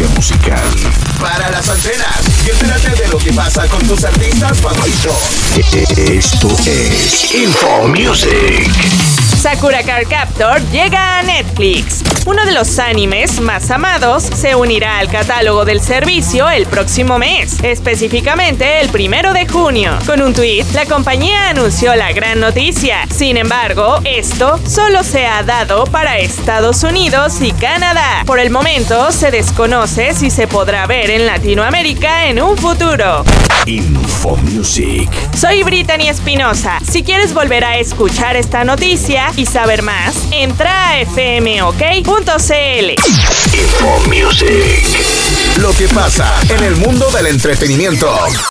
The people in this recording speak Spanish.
industria musical. Para las antenas y entérate de lo que pasa con tus artistas favoritos. Esto es Info Music. Sakura Card Captor llega a Netflix. Uno de los animes más amados se unirá al catálogo del servicio el próximo mes, específicamente el primero de junio. Con un tweet, la compañía anunció la gran noticia. Sin embargo, esto solo se ha dado para Estados Unidos y Canadá. Por el momento, se desconoce si se podrá ver en Latinoamérica en un futuro. Info Music. Soy Brittany Espinosa. Si quieres volver a escuchar esta noticia y saber más, entra a fmok.cl. Info Music. Lo que pasa en el mundo del entretenimiento.